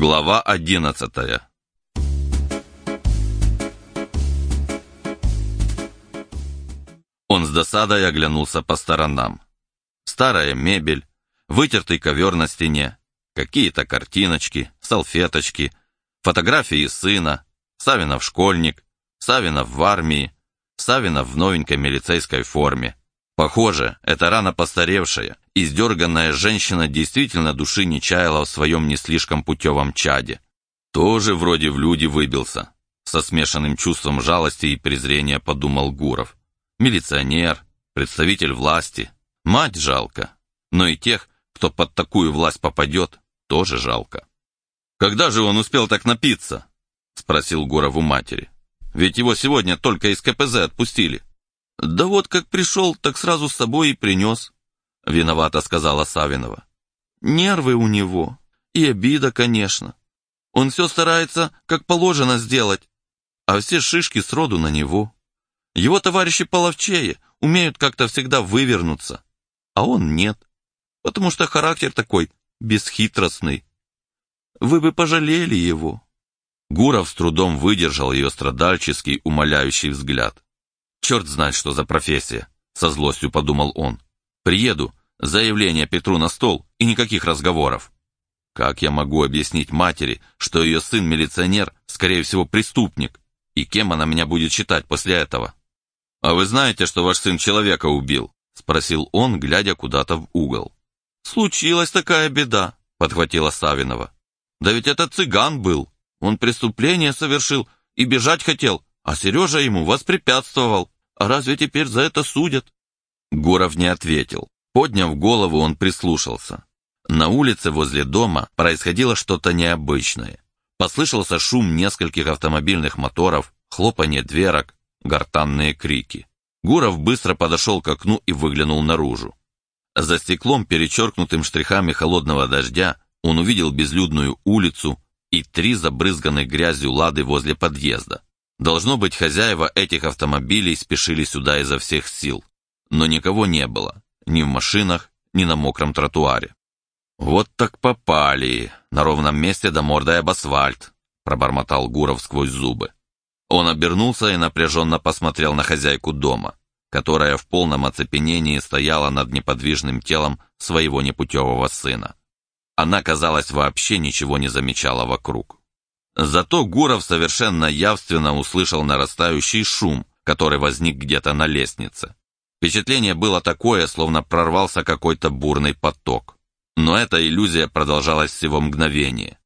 Глава одиннадцатая Он с досадой оглянулся по сторонам. Старая мебель, вытертый ковер на стене, какие-то картиночки, салфеточки, фотографии сына, Савинов школьник, Савинов в армии, Савинов в новенькой милицейской форме. Похоже, это рано постаревшая, издерганная женщина действительно души не чаяла в своем не слишком путевом чаде. Тоже вроде в люди выбился. Со смешанным чувством жалости и презрения подумал Гуров. Милиционер, представитель власти. Мать жалко. Но и тех, кто под такую власть попадет, тоже жалко. «Когда же он успел так напиться?» — спросил Гуров у матери. «Ведь его сегодня только из КПЗ отпустили». «Да вот как пришел, так сразу с собой и принес», — виновато сказала Савинова. «Нервы у него. И обида, конечно. Он все старается, как положено сделать, а все шишки сроду на него. Его товарищи половчее, умеют как-то всегда вывернуться, а он нет, потому что характер такой бесхитростный. Вы бы пожалели его». Гуров с трудом выдержал ее страдальческий, умоляющий взгляд. Черт знает, что за профессия, со злостью подумал он. Приеду, заявление Петру на стол и никаких разговоров. Как я могу объяснить матери, что ее сын милиционер, скорее всего, преступник, и кем она меня будет считать после этого? А вы знаете, что ваш сын человека убил? Спросил он, глядя куда-то в угол. Случилась такая беда, подхватила Савинова. Да ведь это цыган был. Он преступление совершил и бежать хотел, а Сережа ему воспрепятствовал. А разве теперь за это судят? Гуров не ответил. Подняв голову, он прислушался. На улице возле дома происходило что-то необычное. Послышался шум нескольких автомобильных моторов, хлопанье дверок, гортанные крики. Гуров быстро подошел к окну и выглянул наружу. За стеклом, перечеркнутым штрихами холодного дождя, он увидел безлюдную улицу и три забрызганные грязью лады возле подъезда. Должно быть, хозяева этих автомобилей спешили сюда изо всех сил. Но никого не было, ни в машинах, ни на мокром тротуаре. «Вот так попали! На ровном месте до мордой об асфальт!» пробормотал Гуров сквозь зубы. Он обернулся и напряженно посмотрел на хозяйку дома, которая в полном оцепенении стояла над неподвижным телом своего непутевого сына. Она, казалось, вообще ничего не замечала вокруг. Зато Гуров совершенно явственно услышал нарастающий шум, который возник где-то на лестнице. Впечатление было такое, словно прорвался какой-то бурный поток. Но эта иллюзия продолжалась всего мгновение.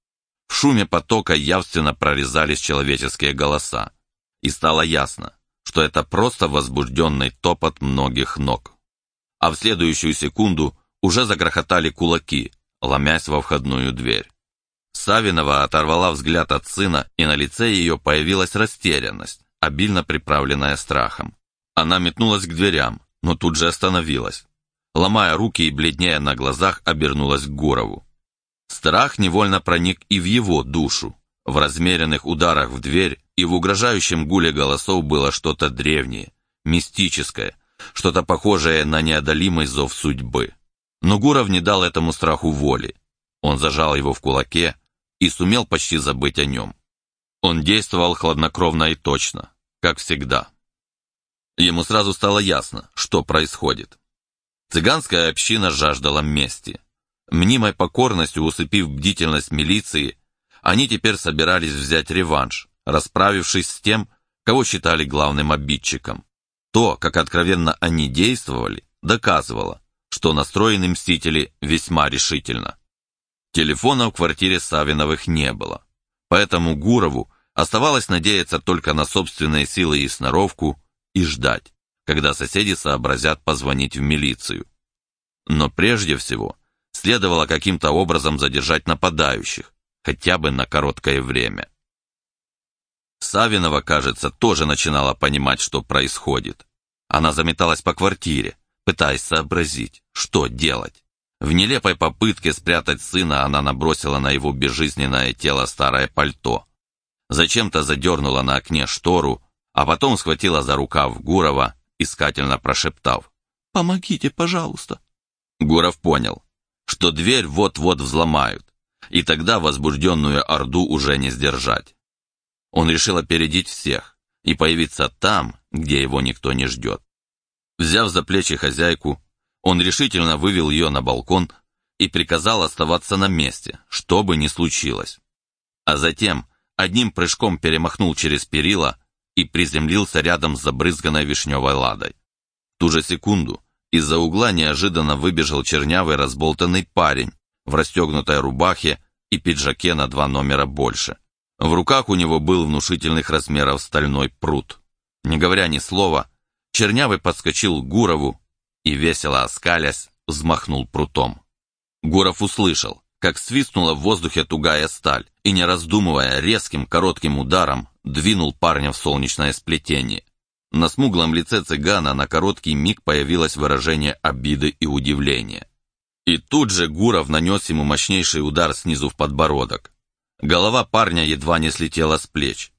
В шуме потока явственно прорезались человеческие голоса. И стало ясно, что это просто возбужденный топот многих ног. А в следующую секунду уже загрохотали кулаки, ломясь во входную дверь. Савинова оторвала взгляд от сына, и на лице ее появилась растерянность, обильно приправленная страхом. Она метнулась к дверям, но тут же остановилась. Ломая руки и бледнея на глазах, обернулась к Гурову. Страх невольно проник и в его душу. В размеренных ударах в дверь и в угрожающем гуле голосов было что-то древнее, мистическое, что-то похожее на неодолимый зов судьбы. Но Гуров не дал этому страху воли. Он зажал его в кулаке, и сумел почти забыть о нем. Он действовал хладнокровно и точно, как всегда. Ему сразу стало ясно, что происходит. Цыганская община жаждала мести. Мнимой покорностью усыпив бдительность милиции, они теперь собирались взять реванш, расправившись с тем, кого считали главным обидчиком. То, как откровенно они действовали, доказывало, что настроены мстители весьма решительно. Телефона в квартире Савиновых не было, поэтому Гурову оставалось надеяться только на собственные силы и сноровку и ждать, когда соседи сообразят позвонить в милицию. Но прежде всего следовало каким-то образом задержать нападающих, хотя бы на короткое время. Савинова, кажется, тоже начинала понимать, что происходит. Она заметалась по квартире, пытаясь сообразить, что делать. В нелепой попытке спрятать сына она набросила на его безжизненное тело старое пальто. Зачем-то задернула на окне штору, а потом схватила за рукав Гурова, искательно прошептав «Помогите, пожалуйста». Гуров понял, что дверь вот-вот взломают. и тогда возбужденную Орду уже не сдержать. Он решил опередить всех и появиться там, где его никто не ждет. Взяв за плечи хозяйку, он решительно вывел ее на балкон и приказал оставаться на месте, что бы ни случилось. А затем одним прыжком перемахнул через перила и приземлился рядом с забрызганной вишневой ладой. В ту же секунду из-за угла неожиданно выбежал чернявый разболтанный парень в расстегнутой рубахе и пиджаке на два номера больше. В руках у него был внушительных размеров стальной пруд. Не говоря ни слова, Чернявый подскочил к Гурову и, весело оскалясь, взмахнул прутом. Гуров услышал, как свистнула в воздухе тугая сталь, и, не раздумывая, резким коротким ударом двинул парня в солнечное сплетение. На смуглом лице цыгана на короткий миг появилось выражение обиды и удивления. И тут же Гуров нанес ему мощнейший удар снизу в подбородок. Голова парня едва не слетела с плеч,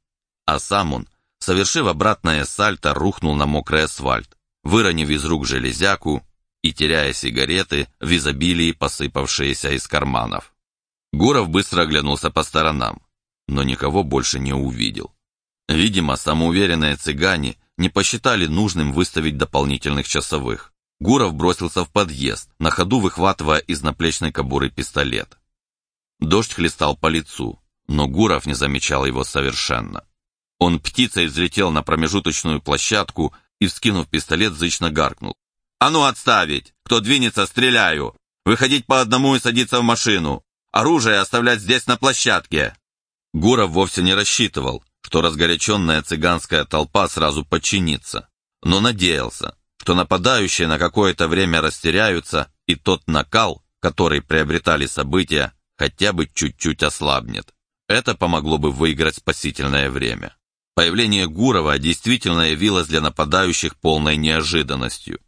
а сам он, совершив обратное сальто, рухнул на мокрый асфальт, выронив из рук железяку и теряя сигареты в изобилии, посыпавшиеся из карманов. Гуров быстро оглянулся по сторонам, но никого больше не увидел. Видимо, самоуверенные цыгане не посчитали нужным выставить дополнительных часовых. Гуров бросился в подъезд, на ходу выхватывая из наплечной кобуры пистолет. Дождь хлестал по лицу, но Гуров не замечал его совершенно. Он птицей взлетел на промежуточную площадку и, вскинув пистолет, зычно гаркнул. «А ну отставить! Кто двинется, стреляю! Выходить по одному и садиться в машину! Оружие оставлять здесь на площадке!» Гуров вовсе не рассчитывал, что разгоряченная цыганская толпа сразу подчинится, но надеялся, что нападающие на какое-то время растеряются, и тот накал, который приобретали события, хотя бы чуть-чуть ослабнет. Это помогло бы выиграть спасительное время. Появление Гурова действительно явилось для нападающих полной неожиданностью.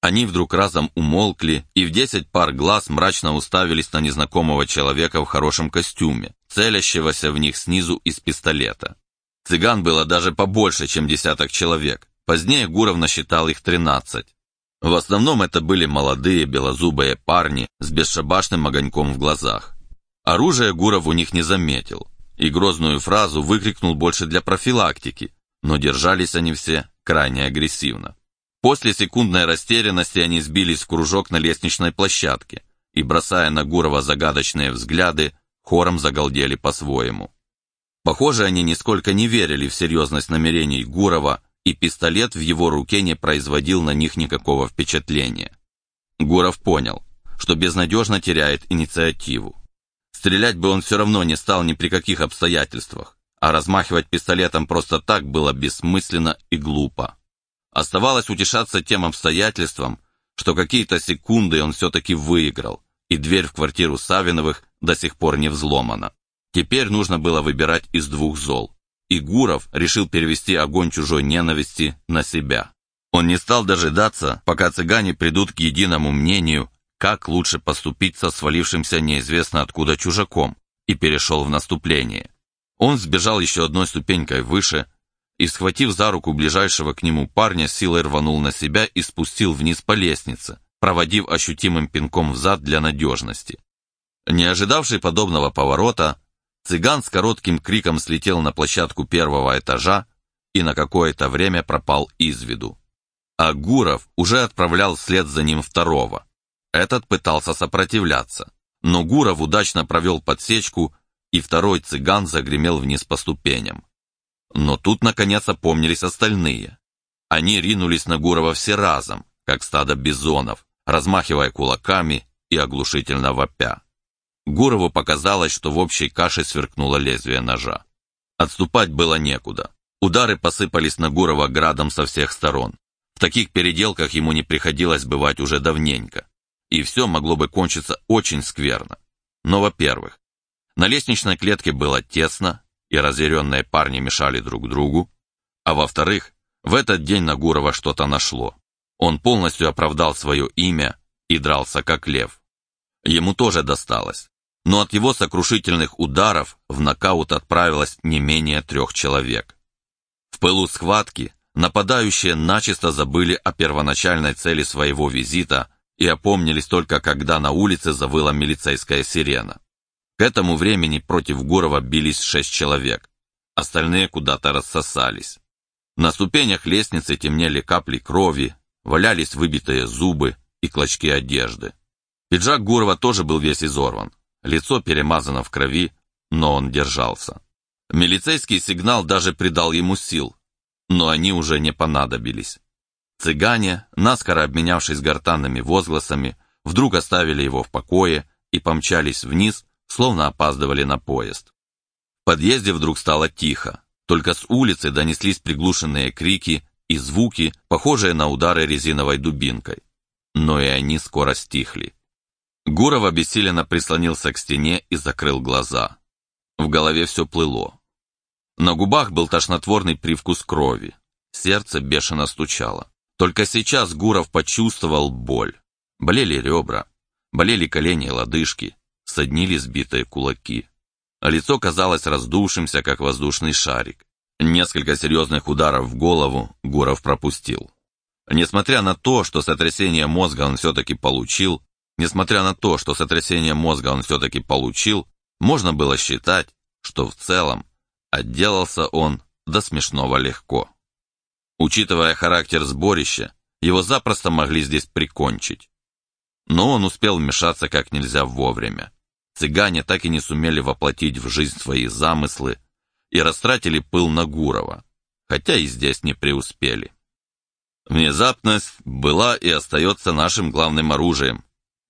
Они вдруг разом умолкли и в десять пар глаз мрачно уставились на незнакомого человека в хорошем костюме, целящегося в них снизу из пистолета. Цыган было даже побольше, чем десяток человек. Позднее Гуров насчитал их тринадцать. В основном это были молодые белозубые парни с бесшабашным огоньком в глазах. Оружие Гуров у них не заметил, и грозную фразу выкрикнул больше для профилактики, но держались они все крайне агрессивно. После секундной растерянности они сбились в кружок на лестничной площадке и, бросая на Гурова загадочные взгляды, хором загалдели по-своему. Похоже, они нисколько не верили в серьезность намерений Гурова, и пистолет в его руке не производил на них никакого впечатления. Гуров понял, что безнадежно теряет инициативу. Стрелять бы он все равно не стал ни при каких обстоятельствах, а размахивать пистолетом просто так было бессмысленно и глупо. Оставалось утешаться тем обстоятельством, что какие-то секунды он все-таки выиграл, и дверь в квартиру Савиновых до сих пор не взломана. Теперь нужно было выбирать из двух зол, и Гуров решил перевести огонь чужой ненависти на себя. Он не стал дожидаться, пока цыгане придут к единому мнению как лучше поступить со свалившимся неизвестно откуда чужаком, и перешел в наступление. Он сбежал еще одной ступенькой выше и, схватив за руку ближайшего к нему парня, силой рванул на себя и спустил вниз по лестнице, проводив ощутимым пинком взад для надежности. Не ожидавший подобного поворота, цыган с коротким криком слетел на площадку первого этажа и на какое-то время пропал из виду. А Гуров уже отправлял вслед за ним второго. Этот пытался сопротивляться, но Гуров удачно провел подсечку, и второй цыган загремел вниз по ступеням. Но тут, наконец, опомнились остальные. Они ринулись на Гурова все разом, как стадо бизонов, размахивая кулаками и оглушительно вопя. Гурову показалось, что в общей каше сверкнуло лезвие ножа. Отступать было некуда. Удары посыпались на Гурова градом со всех сторон. В таких переделках ему не приходилось бывать уже давненько и все могло бы кончиться очень скверно. Но, во-первых, на лестничной клетке было тесно, и разъяренные парни мешали друг другу, а во-вторых, в этот день на Гурова что-то нашло. Он полностью оправдал свое имя и дрался как лев. Ему тоже досталось, но от его сокрушительных ударов в нокаут отправилось не менее трех человек. В пылу схватки нападающие начисто забыли о первоначальной цели своего визита и опомнились только когда на улице завыла милицейская сирена. К этому времени против Гурова бились шесть человек. Остальные куда-то рассосались. На ступенях лестницы темнели капли крови, валялись выбитые зубы и клочки одежды. Пиджак Гурова тоже был весь изорван. Лицо перемазано в крови, но он держался. Милицейский сигнал даже придал ему сил, но они уже не понадобились. Цыгане, наскоро обменявшись гортанными возгласами, вдруг оставили его в покое и помчались вниз, словно опаздывали на поезд. В подъезде вдруг стало тихо, только с улицы донеслись приглушенные крики и звуки, похожие на удары резиновой дубинкой. Но и они скоро стихли. Гуров обессиленно прислонился к стене и закрыл глаза. В голове все плыло. На губах был тошнотворный привкус крови. Сердце бешено стучало. Только сейчас Гуров почувствовал боль. Болели ребра, болели колени и лодыжки, соднили сбитые кулаки. А лицо казалось раздувшимся, как воздушный шарик. Несколько серьезных ударов в голову Гуров пропустил. Несмотря на то, что сотрясение мозга он все-таки получил, несмотря на то, что сотрясение мозга он все-таки получил, можно было считать, что в целом отделался он до смешного легко. Учитывая характер сборища, его запросто могли здесь прикончить. Но он успел вмешаться как нельзя вовремя. Цыгане так и не сумели воплотить в жизнь свои замыслы и растратили пыл на Гурова, хотя и здесь не преуспели. Внезапность была и остается нашим главным оружием,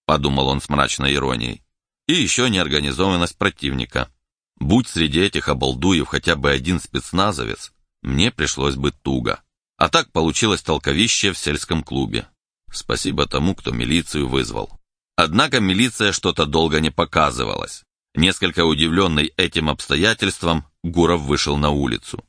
подумал он с мрачной иронией. И еще неорганизованность противника. Будь среди этих обалдуев хотя бы один спецназовец, мне пришлось бы туго. А так получилось толковище в сельском клубе. Спасибо тому, кто милицию вызвал. Однако милиция что-то долго не показывалась. Несколько удивленный этим обстоятельством, Гуров вышел на улицу.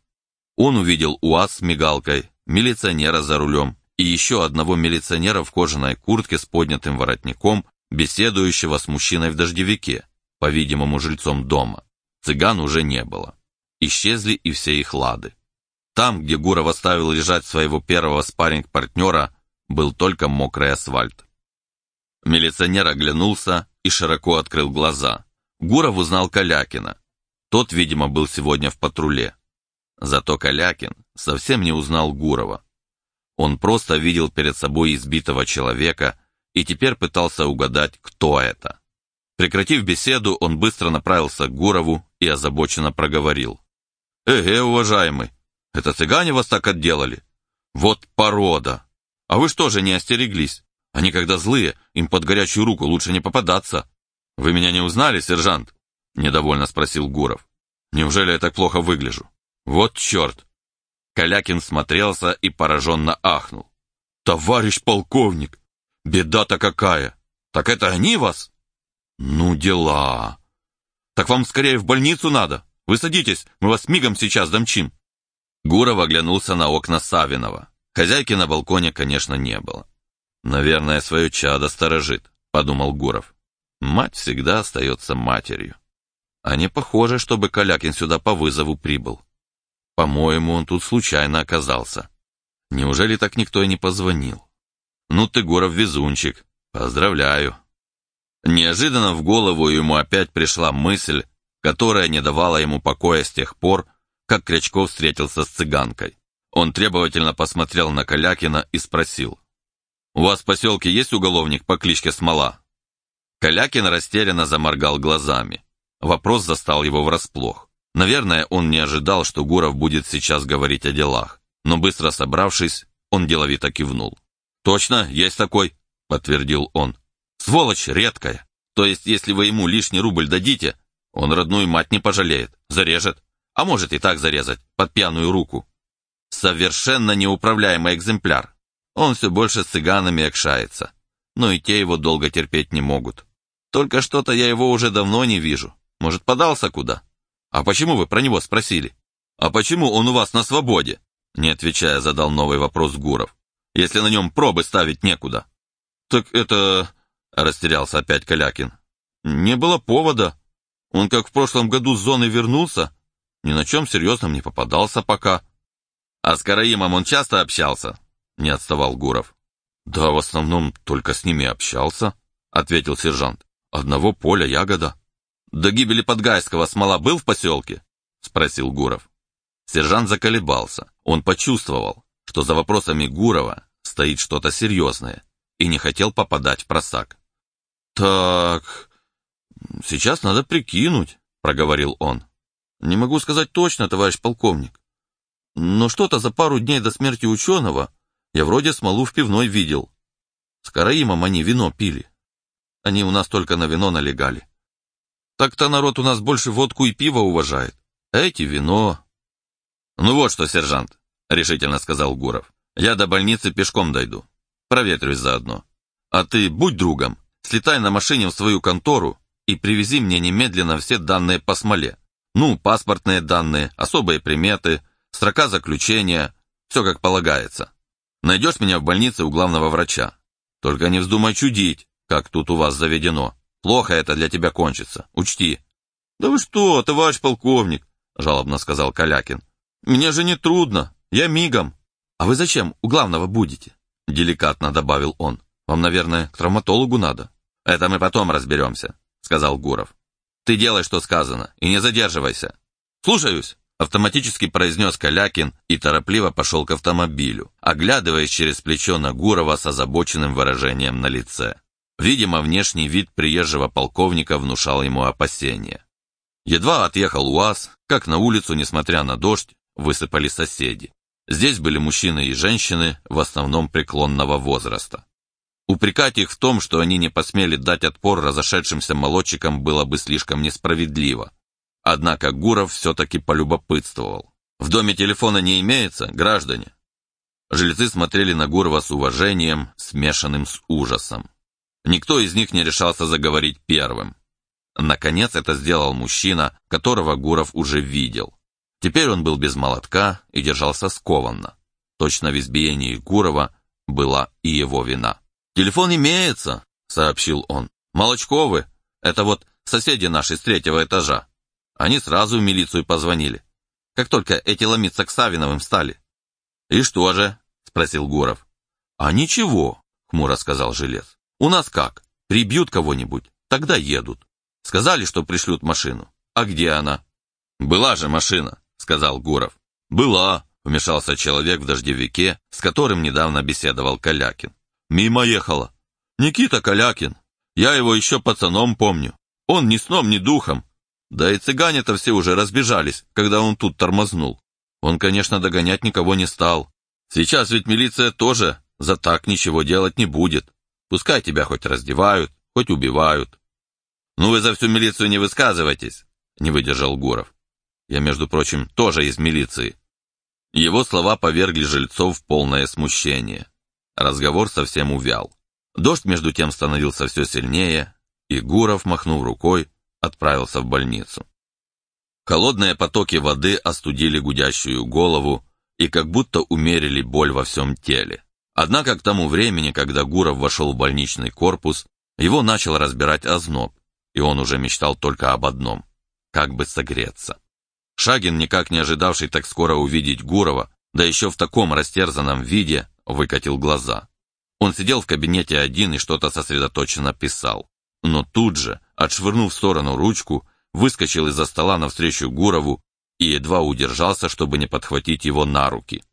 Он увидел УАЗ с мигалкой, милиционера за рулем и еще одного милиционера в кожаной куртке с поднятым воротником, беседующего с мужчиной в дождевике, по-видимому, жильцом дома. Цыган уже не было. Исчезли и все их лады. Там, где Гуров оставил лежать своего первого спарринг-партнера, был только мокрый асфальт. Милиционер оглянулся и широко открыл глаза. Гуров узнал Калякина. Тот, видимо, был сегодня в патруле. Зато Калякин совсем не узнал Гурова. Он просто видел перед собой избитого человека и теперь пытался угадать, кто это. Прекратив беседу, он быстро направился к Гурову и озабоченно проговорил. «Эге, уважаемый, это цыгане вас так отделали? Вот порода! А вы что же не остереглись? Они когда злые, им под горячую руку лучше не попадаться. Вы меня не узнали, сержант?» Недовольно спросил Гуров. «Неужели я так плохо выгляжу? Вот черт!» Калякин смотрелся и пораженно ахнул. «Товарищ полковник, беда-то какая! Так это они вас?» «Ну дела! Так вам скорее в больницу надо. Вы садитесь, мы вас мигом сейчас домчим». Гуров оглянулся на окна Савинова. Хозяйки на балконе, конечно, не было. «Наверное, свое чадо сторожит», — подумал Гуров. «Мать всегда остается матерью. А не похоже, чтобы Калякин сюда по вызову прибыл. По-моему, он тут случайно оказался. Неужели так никто и не позвонил? Ну ты, Гуров, везунчик. Поздравляю». Неожиданно в голову ему опять пришла мысль, которая не давала ему покоя с тех пор, как Крячков встретился с цыганкой. Он требовательно посмотрел на Калякина и спросил. «У вас в поселке есть уголовник по кличке Смола?» Калякин растерянно заморгал глазами. Вопрос застал его врасплох. Наверное, он не ожидал, что Гуров будет сейчас говорить о делах, но быстро собравшись, он деловито кивнул. «Точно, есть такой», — подтвердил он. «Сволочь редкая. То есть, если вы ему лишний рубль дадите, он родную мать не пожалеет, зарежет, а может и так зарезать, под пьяную руку. Совершенно неуправляемый экземпляр. Он все больше с цыганами окшается, но и те его долго терпеть не могут. Только что-то я его уже давно не вижу. Может, подался куда? А почему вы про него спросили? А почему он у вас на свободе? Не отвечая, задал новый вопрос Гуров. Если на нем пробы ставить некуда. Так это... Растерялся опять Калякин. Не было повода. Он как в прошлом году с зоны вернулся, ни на чем серьезном не попадался пока. А с Караимом он часто общался? Не отставал Гуров. Да, в основном только с ними общался, ответил сержант. Одного поля ягода. До гибели Подгайского Смола был в поселке? Спросил Гуров. Сержант заколебался. Он почувствовал, что за вопросами Гурова стоит что-то серьезное и не хотел попадать в просак. «Так, сейчас надо прикинуть», — проговорил он. «Не могу сказать точно, товарищ полковник. Но что-то за пару дней до смерти ученого я вроде смолу в пивной видел. С Караимом они вино пили. Они у нас только на вино налегали. Так-то народ у нас больше водку и пиво уважает. Эти вино. Ну вот что, сержант, решительно сказал Гуров. Я до больницы пешком дойду. Проветрюсь заодно. А ты будь другом, слетай на машине в свою контору и привези мне немедленно все данные по смоле. Ну, паспортные данные, особые приметы, строка заключения, все как полагается. Найдешь меня в больнице у главного врача. Только не вздумай чудить, как тут у вас заведено. Плохо это для тебя кончится, учти». «Да вы что, товарищ полковник?» — жалобно сказал Калякин. «Мне же не трудно, я мигом». «А вы зачем у главного будете?» — деликатно добавил он. «Вам, наверное, к травматологу надо». «Это мы потом разберемся», — сказал Гуров. «Ты делай, что сказано, и не задерживайся». «Слушаюсь», — автоматически произнес Калякин и торопливо пошел к автомобилю, оглядываясь через плечо на Гурова с озабоченным выражением на лице. Видимо, внешний вид приезжего полковника внушал ему опасения. Едва отъехал УАЗ, как на улицу, несмотря на дождь, высыпали соседи. Здесь были мужчины и женщины, в основном преклонного возраста. Упрекать их в том, что они не посмели дать отпор разошедшимся молодчикам, было бы слишком несправедливо. Однако Гуров все-таки полюбопытствовал. «В доме телефона не имеется, граждане?» Жильцы смотрели на Гурова с уважением, смешанным с ужасом. Никто из них не решался заговорить первым. Наконец это сделал мужчина, которого Гуров уже видел. Теперь он был без молотка и держался скованно. Точно в избиении Гурова была и его вина. «Телефон имеется», — сообщил он. «Молочковы. Это вот соседи наши с третьего этажа. Они сразу в милицию позвонили, как только эти ломиться к Савиновым стали». «И что же?» — спросил Гуров. «А ничего», — хмуро сказал Жилец. У нас как? Прибьют кого-нибудь, тогда едут. Сказали, что пришлют машину. А где она? Была же машина, сказал Гуров. Была, вмешался человек в дождевике, с которым недавно беседовал Калякин. Мимо ехала. Никита Калякин. Я его еще пацаном помню. Он ни сном, ни духом. Да и цыгане-то все уже разбежались, когда он тут тормознул. Он, конечно, догонять никого не стал. Сейчас ведь милиция тоже за так ничего делать не будет. Пускай тебя хоть раздевают, хоть убивают. Ну вы за всю милицию не высказывайтесь, не выдержал Гуров. Я, между прочим, тоже из милиции. Его слова повергли жильцов в полное смущение. Разговор совсем увял. Дождь между тем становился все сильнее, и Гуров, махнув рукой, отправился в больницу. Холодные потоки воды остудили гудящую голову и как будто умерили боль во всем теле. Однако к тому времени, когда Гуров вошел в больничный корпус, его начал разбирать озноб, и он уже мечтал только об одном – как бы согреться. Шагин, никак не ожидавший так скоро увидеть Гурова, да еще в таком растерзанном виде, выкатил глаза. Он сидел в кабинете один и что-то сосредоточенно писал. Но тут же, отшвырнув в сторону ручку, выскочил из-за стола навстречу Гурову и едва удержался, чтобы не подхватить его на руки.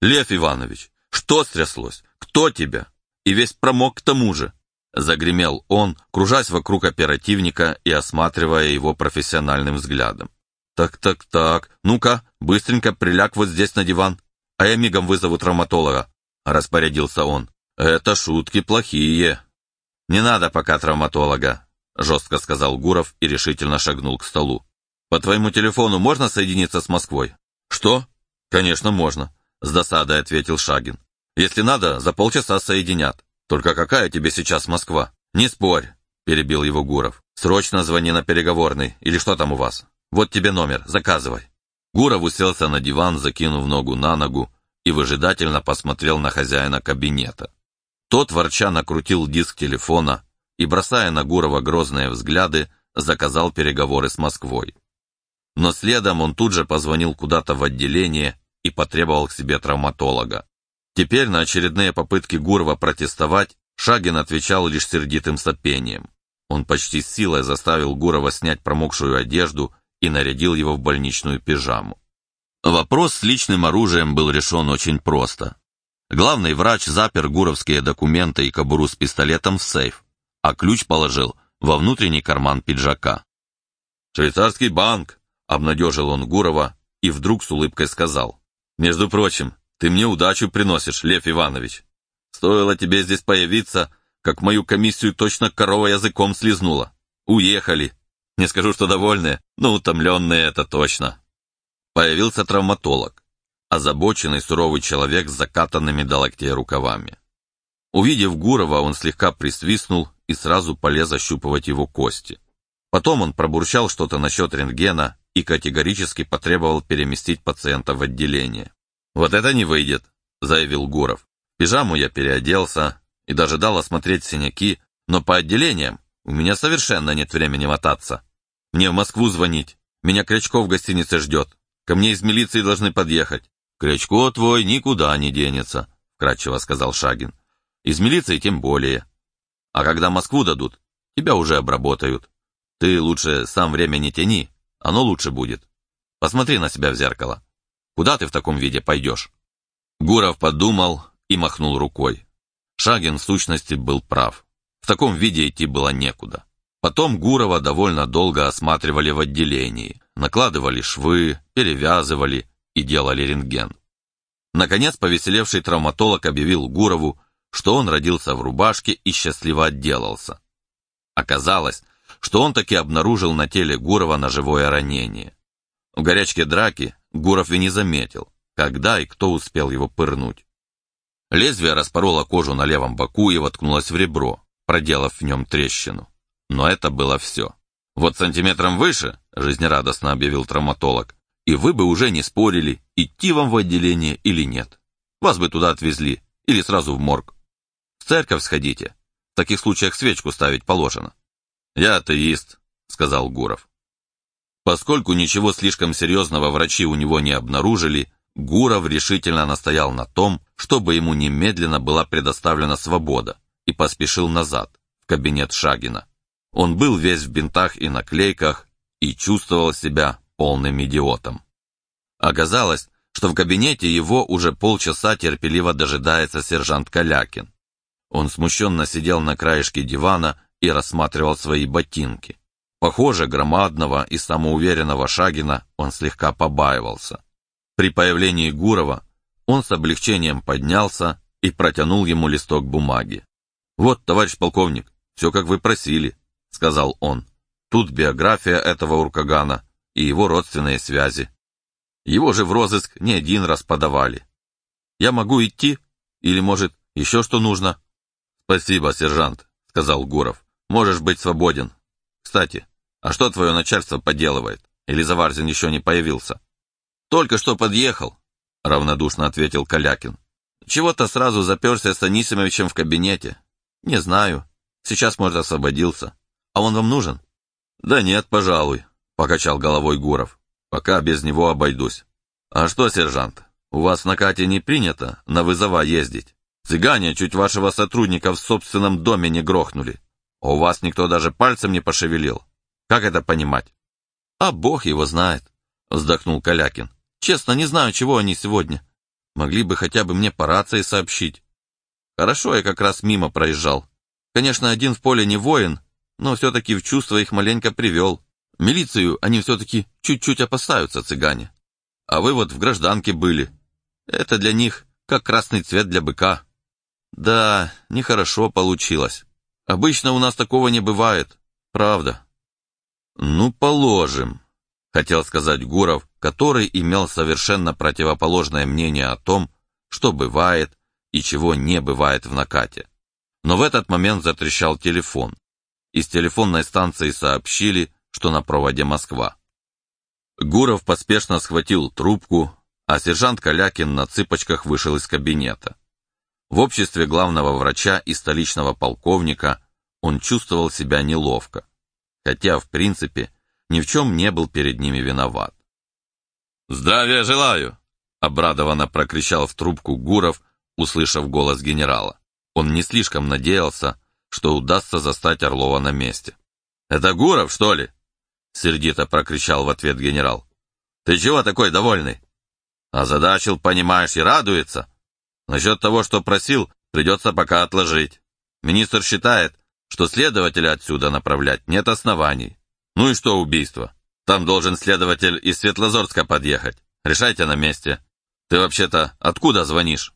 «Лев Иванович, что стряслось? Кто тебя? И весь промок к тому же. Загремел он, кружась вокруг оперативника и осматривая его профессиональным взглядом. «Так-так-так, ну-ка, быстренько приляг вот здесь на диван, а я мигом вызову травматолога», — распорядился он. «Это шутки плохие». «Не надо пока травматолога», — жестко сказал Гуров и решительно шагнул к столу. «По твоему телефону можно соединиться с Москвой?» «Что?» «Конечно, можно. С досадой ответил Шагин. Если надо, за полчаса соединят. Только какая тебе сейчас Москва? Не спорь, перебил его Гуров. Срочно звони на переговорный, или что там у вас? Вот тебе номер, заказывай. Гуров уселся на диван, закинув ногу на ногу, и выжидательно посмотрел на хозяина кабинета. Тот, ворча, накрутил диск телефона и, бросая на Гурова грозные взгляды, заказал переговоры с Москвой. Но следом он тут же позвонил куда-то в отделение и потребовал к себе травматолога. Теперь на очередные попытки Гурова протестовать Шагин отвечал лишь сердитым сопением. Он почти с силой заставил Гурова снять промокшую одежду и нарядил его в больничную пижаму. Вопрос с личным оружием был решен очень просто. Главный врач запер гуровские документы и кобуру с пистолетом в сейф, а ключ положил во внутренний карман пиджака. «Швейцарский банк!» — обнадежил он Гурова и вдруг с улыбкой сказал. «Между прочим, ты мне удачу приносишь, Лев Иванович. Стоило тебе здесь появиться, как мою комиссию точно корова языком слезнула. Уехали. Не скажу, что довольные, но утомленные это точно». Появился травматолог, озабоченный суровый человек с закатанными до локтей рукавами. Увидев Гурова, он слегка присвистнул и сразу полез ощупывать его кости. Потом он пробурчал что-то насчет рентгена и категорически потребовал переместить пациента в отделение. «Вот это не выйдет», — заявил Гуров. «В пижаму я переоделся и даже дал осмотреть синяки, но по отделениям у меня совершенно нет времени мотаться. Мне в Москву звонить, меня Крячков в гостинице ждет, ко мне из милиции должны подъехать». «Крячко твой никуда не денется», — кратчево сказал Шагин. Из милиции тем более. А когда Москву дадут, тебя уже обработают. Ты лучше сам время не тяни, оно лучше будет. Посмотри на себя в зеркало. Куда ты в таком виде пойдешь?» Гуров подумал и махнул рукой. Шагин в сущности был прав. В таком виде идти было некуда. Потом Гурова довольно долго осматривали в отделении, накладывали швы, перевязывали и делали рентген. Наконец, повеселевший травматолог объявил Гурову, что он родился в рубашке и счастливо отделался. Оказалось, что он таки обнаружил на теле Гурова ножевое ранение. В горячке драки Гуров и не заметил, когда и кто успел его пырнуть. Лезвие распороло кожу на левом боку и воткнулось в ребро, проделав в нем трещину. Но это было все. «Вот сантиметром выше», — жизнерадостно объявил травматолог, «и вы бы уже не спорили, идти вам в отделение или нет. Вас бы туда отвезли, или сразу в морг. В церковь сходите. В таких случаях свечку ставить положено. Я атеист, сказал Гуров. Поскольку ничего слишком серьезного врачи у него не обнаружили, Гуров решительно настоял на том, чтобы ему немедленно была предоставлена свобода, и поспешил назад, в кабинет Шагина. Он был весь в бинтах и наклейках и чувствовал себя полным идиотом. Оказалось, что в кабинете его уже полчаса терпеливо дожидается сержант Калякин. Он смущенно сидел на краешке дивана и рассматривал свои ботинки. Похоже, громадного и самоуверенного Шагина он слегка побаивался. При появлении Гурова он с облегчением поднялся и протянул ему листок бумаги. «Вот, товарищ полковник, все как вы просили», — сказал он. «Тут биография этого Уркагана и его родственные связи. Его же в розыск не один раз подавали. Я могу идти? Или, может, еще что нужно?» «Спасибо, сержант», — сказал Гуров. «Можешь быть свободен. Кстати, а что твое начальство поделывает? Или Заварзин еще не появился?» «Только что подъехал», — равнодушно ответил Калякин. «Чего-то сразу заперся с Анисимовичем в кабинете. Не знаю. Сейчас, может, освободился. А он вам нужен?» «Да нет, пожалуй», — покачал головой Гуров. «Пока без него обойдусь». «А что, сержант, у вас на Кате не принято на вызова ездить?» Цыгане чуть вашего сотрудника в собственном доме не грохнули. А у вас никто даже пальцем не пошевелил. Как это понимать? А бог его знает, вздохнул Калякин. Честно, не знаю, чего они сегодня. Могли бы хотя бы мне по рации сообщить. Хорошо, я как раз мимо проезжал. Конечно, один в поле не воин, но все-таки в чувство их маленько привел. Милицию они все-таки чуть-чуть опасаются, цыгане. А вы вот в гражданке были. Это для них как красный цвет для быка. Да, нехорошо получилось. Обычно у нас такого не бывает. Правда. Ну, положим, хотел сказать Гуров, который имел совершенно противоположное мнение о том, что бывает и чего не бывает в накате. Но в этот момент затрещал телефон. Из телефонной станции сообщили, что на проводе Москва. Гуров поспешно схватил трубку, а сержант Калякин на цыпочках вышел из кабинета. В обществе главного врача и столичного полковника он чувствовал себя неловко, хотя, в принципе, ни в чем не был перед ними виноват. «Здравия желаю!» — обрадованно прокричал в трубку Гуров, услышав голос генерала. Он не слишком надеялся, что удастся застать Орлова на месте. «Это Гуров, что ли?» — сердито прокричал в ответ генерал. «Ты чего такой довольный?» «Озадачил, понимаешь, и радуется. Насчет того, что просил, придется пока отложить. Министр считает, что следователя отсюда направлять нет оснований. Ну и что убийство? Там должен следователь из Светлозорска подъехать. Решайте на месте. Ты вообще-то откуда звонишь?»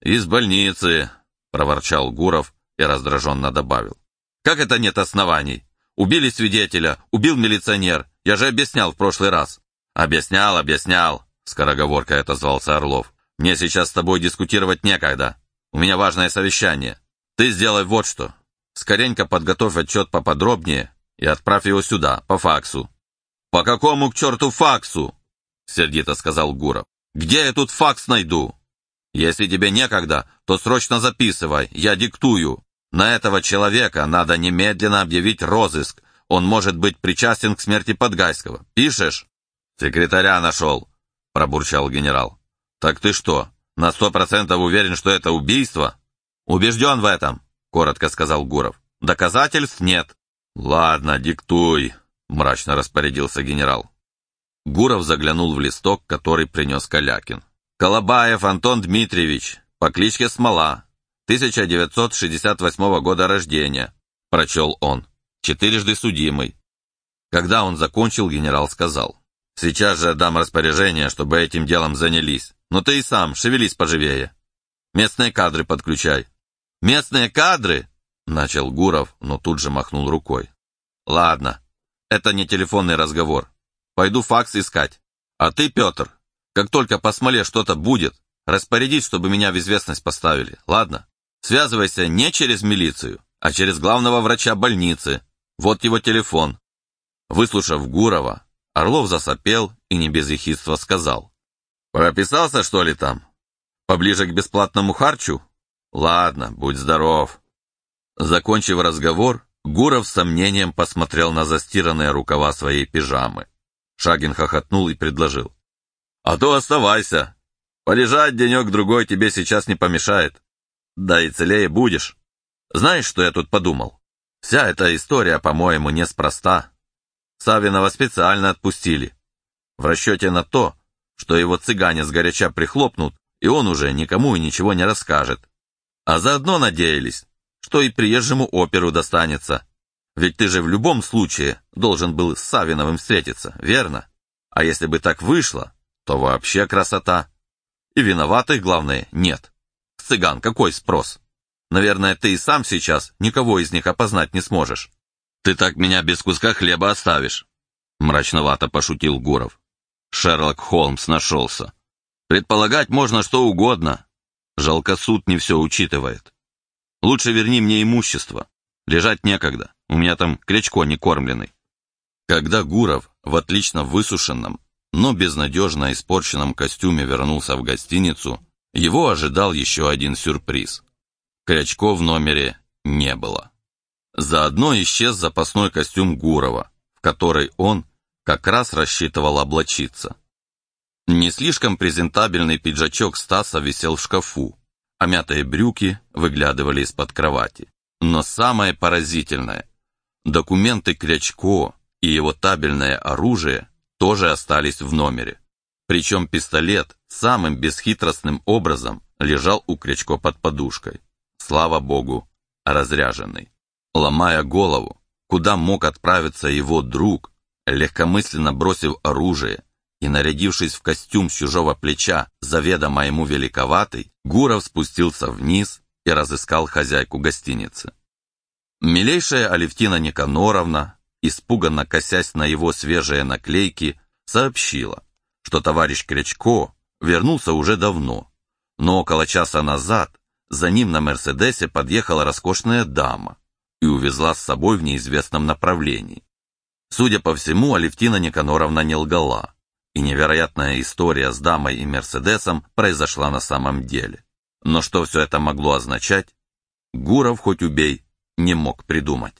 «Из больницы», — проворчал Гуров и раздраженно добавил. «Как это нет оснований? Убили свидетеля, убил милиционер. Я же объяснял в прошлый раз». «Объяснял, объяснял», — скороговоркой отозвался Орлов. «Мне сейчас с тобой дискутировать некогда. У меня важное совещание. Ты сделай вот что. Скоренько подготовь отчет поподробнее и отправь его сюда, по факсу». «По какому к черту факсу?» — сердито сказал Гуров. «Где я тут факс найду?» «Если тебе некогда, то срочно записывай, я диктую. На этого человека надо немедленно объявить розыск. Он может быть причастен к смерти Подгайского. Пишешь?» «Секретаря нашел», — пробурчал генерал. «Так ты что, на сто процентов уверен, что это убийство?» «Убежден в этом», — коротко сказал Гуров. «Доказательств нет». «Ладно, диктуй», — мрачно распорядился генерал. Гуров заглянул в листок, который принес Калякин. «Колобаев Антон Дмитриевич, по кличке Смола, 1968 года рождения», — прочел он, четырежды судимый. Когда он закончил, генерал сказал, «Сейчас же дам распоряжение, чтобы этим делом занялись. Но ты и сам, шевелись поживее. Местные кадры подключай». «Местные кадры?» — начал Гуров, но тут же махнул рукой. «Ладно, это не телефонный разговор. Пойду факс искать. А ты, Петр, как только по смоле что-то будет, распорядись, чтобы меня в известность поставили, ладно? Связывайся не через милицию, а через главного врача больницы. Вот его телефон». Выслушав Гурова, Орлов засопел и не без ехидства сказал. «Прописался, что ли, там? Поближе к бесплатному харчу? Ладно, будь здоров». Закончив разговор, Гуров с сомнением посмотрел на застиранные рукава своей пижамы. Шагин хохотнул и предложил. «А то оставайся. Полежать денек-другой тебе сейчас не помешает. Да и целее будешь. Знаешь, что я тут подумал? Вся эта история, по-моему, неспроста. Савинова специально отпустили. В расчете на то, что его цыгане сгоряча прихлопнут, и он уже никому и ничего не расскажет. А заодно надеялись, что и приезжему оперу достанется. Ведь ты же в любом случае должен был с Савиновым встретиться, верно? А если бы так вышло, то вообще красота. И виноватых, главное, нет. Цыган какой спрос? Наверное, ты и сам сейчас никого из них опознать не сможешь. «Ты так меня без куска хлеба оставишь», — мрачновато пошутил Гуров. Шерлок Холмс нашелся. «Предполагать можно что угодно. Жалко суд не все учитывает. Лучше верни мне имущество. Лежать некогда, у меня там крячко не кормленный». Когда Гуров в отлично высушенном, но безнадежно испорченном костюме вернулся в гостиницу, его ожидал еще один сюрприз. Крячко в номере не было. Заодно исчез запасной костюм Гурова, в который он как раз рассчитывал облачиться. Не слишком презентабельный пиджачок Стаса висел в шкафу, а мятые брюки выглядывали из-под кровати. Но самое поразительное – документы Крячко и его табельное оружие тоже остались в номере. Причем пистолет самым бесхитростным образом лежал у Крячко под подушкой. Слава богу, разряженный. Ломая голову, куда мог отправиться его друг, легкомысленно бросив оружие и нарядившись в костюм с чужого плеча, заведомо ему великоватый, Гуров спустился вниз и разыскал хозяйку гостиницы. Милейшая Алевтина Никаноровна, испуганно косясь на его свежие наклейки, сообщила, что товарищ Крячко вернулся уже давно, но около часа назад за ним на «Мерседесе» подъехала роскошная дама, и увезла с собой в неизвестном направлении. Судя по всему, Алевтина Никаноровна не лгала, и невероятная история с дамой и Мерседесом произошла на самом деле. Но что все это могло означать, Гуров, хоть убей, не мог придумать.